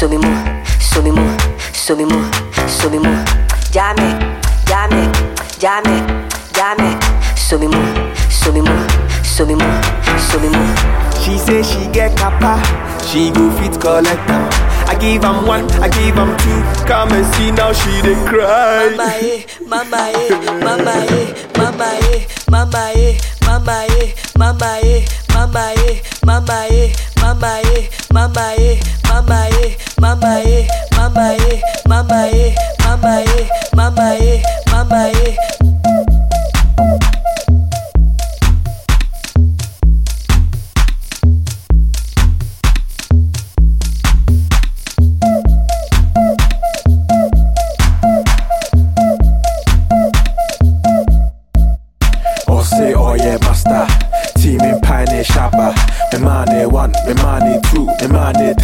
Sumi mu, sumi mu, sumi mu, sumi mu. Llame, llame, llame, llame. Sumi mu, sumi mu, sumi mu, sumi mu. She say she get kappa, she go fit collect am. I give am one, I give am two. Come and see now she dey cry. Mama eh, mama eh, mama eh, mama eh, mama eh, mama eh, mama eh, mama eh, mama eh, mama eh, mama eh, mama eh, mama eh, mama eh, mama eh, mama eh, mama eh, mama eh. Ose oye master, team in pioneer shabba. Me money one, me money two,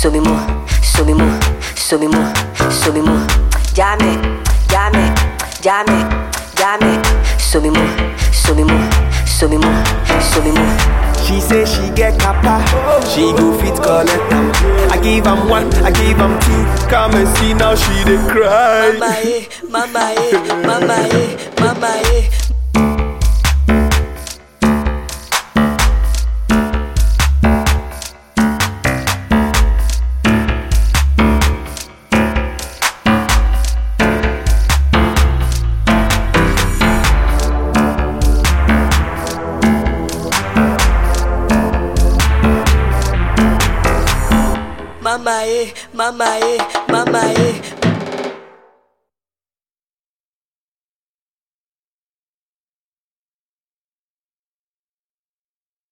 Sumi mu, sumi mu, sumi mu, sumi mu. Llame, llame, llame, llame. Sumi mu, sumi mu, sumi mu, sumi mu. She say she get kappa, she go fit collect am. I give am one, I give am two. Come and see now she dey cry. Mama eh, mama eh, mama eh, mama eh. Mama eh, mama eh, mama eh,